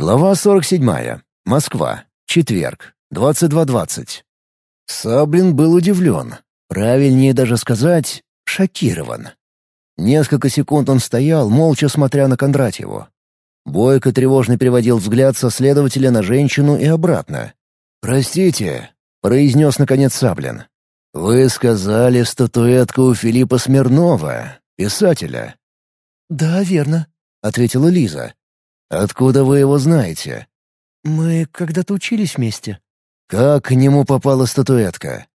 Глава 47. Москва. Четверг. 22.20. Саблин был удивлен. Правильнее даже сказать, шокирован. Несколько секунд он стоял, молча смотря на Кондратьеву. Бойко тревожно переводил взгляд со следователя на женщину и обратно. «Простите», — произнес наконец Саблин. «Вы сказали статуэтка у Филиппа Смирнова, писателя». «Да, верно», — ответила Лиза. «Откуда вы его знаете?» «Мы когда-то учились вместе». «Как к нему попала статуэтка?»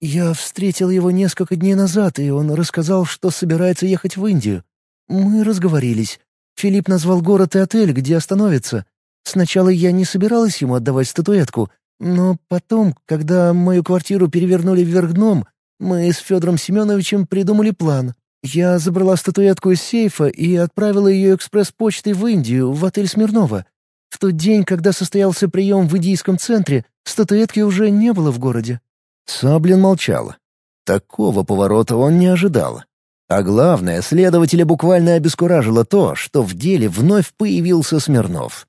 «Я встретил его несколько дней назад, и он рассказал, что собирается ехать в Индию. Мы разговорились. Филипп назвал город и отель, где остановится. Сначала я не собиралась ему отдавать статуэтку, но потом, когда мою квартиру перевернули вверх дном, мы с Федором Семеновичем придумали план. Я забрала статуэтку из сейфа и отправила ее экспресс-почтой в Индию, в отель Смирнова. В тот день, когда состоялся прием в индийском центре, статуэтки уже не было в городе». Саблин молчал. Такого поворота он не ожидал. А главное, следователя буквально обескуражило то, что в деле вновь появился Смирнов.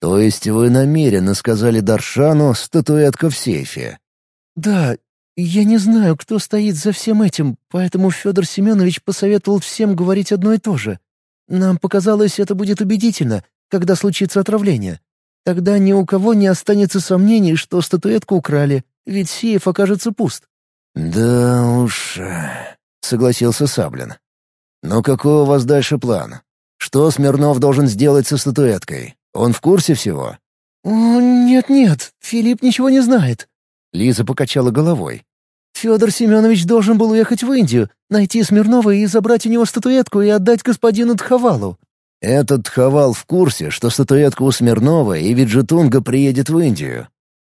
«То есть вы намеренно сказали Даршану статуэтка в сейфе?» «Да, я не знаю, кто стоит за всем этим, поэтому Федор Семенович посоветовал всем говорить одно и то же. Нам показалось, это будет убедительно, когда случится отравление. Тогда ни у кого не останется сомнений, что статуэтку украли, ведь сейф окажется пуст». «Да уж...» — согласился Саблин. «Но какой у вас дальше план? Что Смирнов должен сделать со статуэткой? Он в курсе всего?» «Нет-нет, Филипп ничего не знает». Лиза покачала головой. «Федор Семенович должен был уехать в Индию, найти Смирнова и забрать у него статуэтку и отдать господину Тхавалу. Этот Хавал в курсе, что статуэтка у Смирнова и Виджетунга приедет в Индию.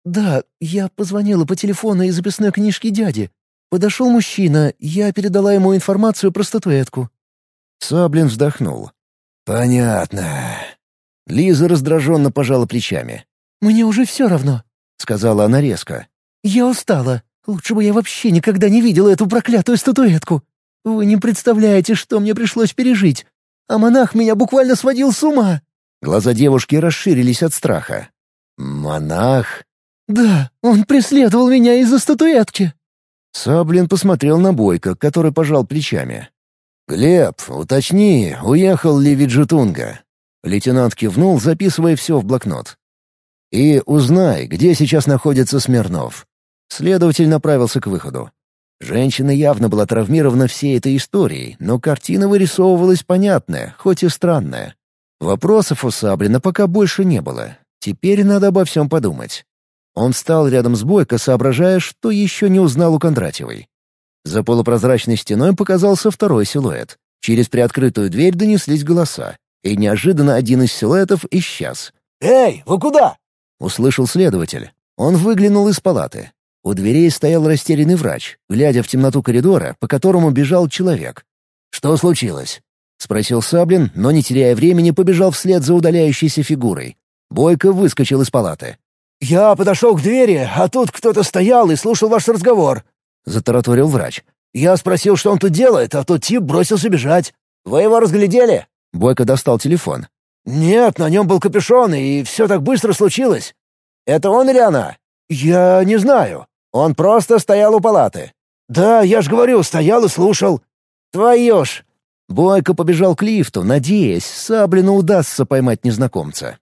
«Да, я позвонила по телефону из записной книжки дяди. Подошел мужчина, я передала ему информацию про статуэтку». Саблин вздохнул. «Понятно». Лиза раздраженно пожала плечами. «Мне уже все равно», — сказала она резко. «Я устала. Лучше бы я вообще никогда не видела эту проклятую статуэтку. Вы не представляете, что мне пришлось пережить а монах меня буквально сводил с ума». Глаза девушки расширились от страха. «Монах?» «Да, он преследовал меня из-за статуэтки». Саблин посмотрел на Бойко, который пожал плечами. «Глеб, уточни, уехал ли Виджетунга?» Лейтенант кивнул, записывая все в блокнот. «И узнай, где сейчас находится Смирнов». Следователь направился к выходу. Женщина явно была травмирована всей этой историей, но картина вырисовывалась понятная, хоть и странная. Вопросов у Саблина пока больше не было. Теперь надо обо всем подумать. Он встал рядом с Бойко, соображая, что еще не узнал у Кондратьевой. За полупрозрачной стеной показался второй силуэт. Через приоткрытую дверь донеслись голоса, и неожиданно один из силуэтов исчез. «Эй, вы куда?» — услышал следователь. Он выглянул из палаты. У дверей стоял растерянный врач, глядя в темноту коридора, по которому бежал человек. «Что случилось?» — спросил Саблин, но, не теряя времени, побежал вслед за удаляющейся фигурой. Бойко выскочил из палаты. «Я подошел к двери, а тут кто-то стоял и слушал ваш разговор», — затараторил врач. «Я спросил, что он тут делает, а тот тип бросился бежать. Вы его разглядели?» Бойко достал телефон. «Нет, на нем был капюшон, и все так быстро случилось. Это он или она?» «Я не знаю. Он просто стоял у палаты. Да, я ж говорю, стоял и слушал. Твою ж!» Бойко побежал к лифту, надеясь, Саблину удастся поймать незнакомца.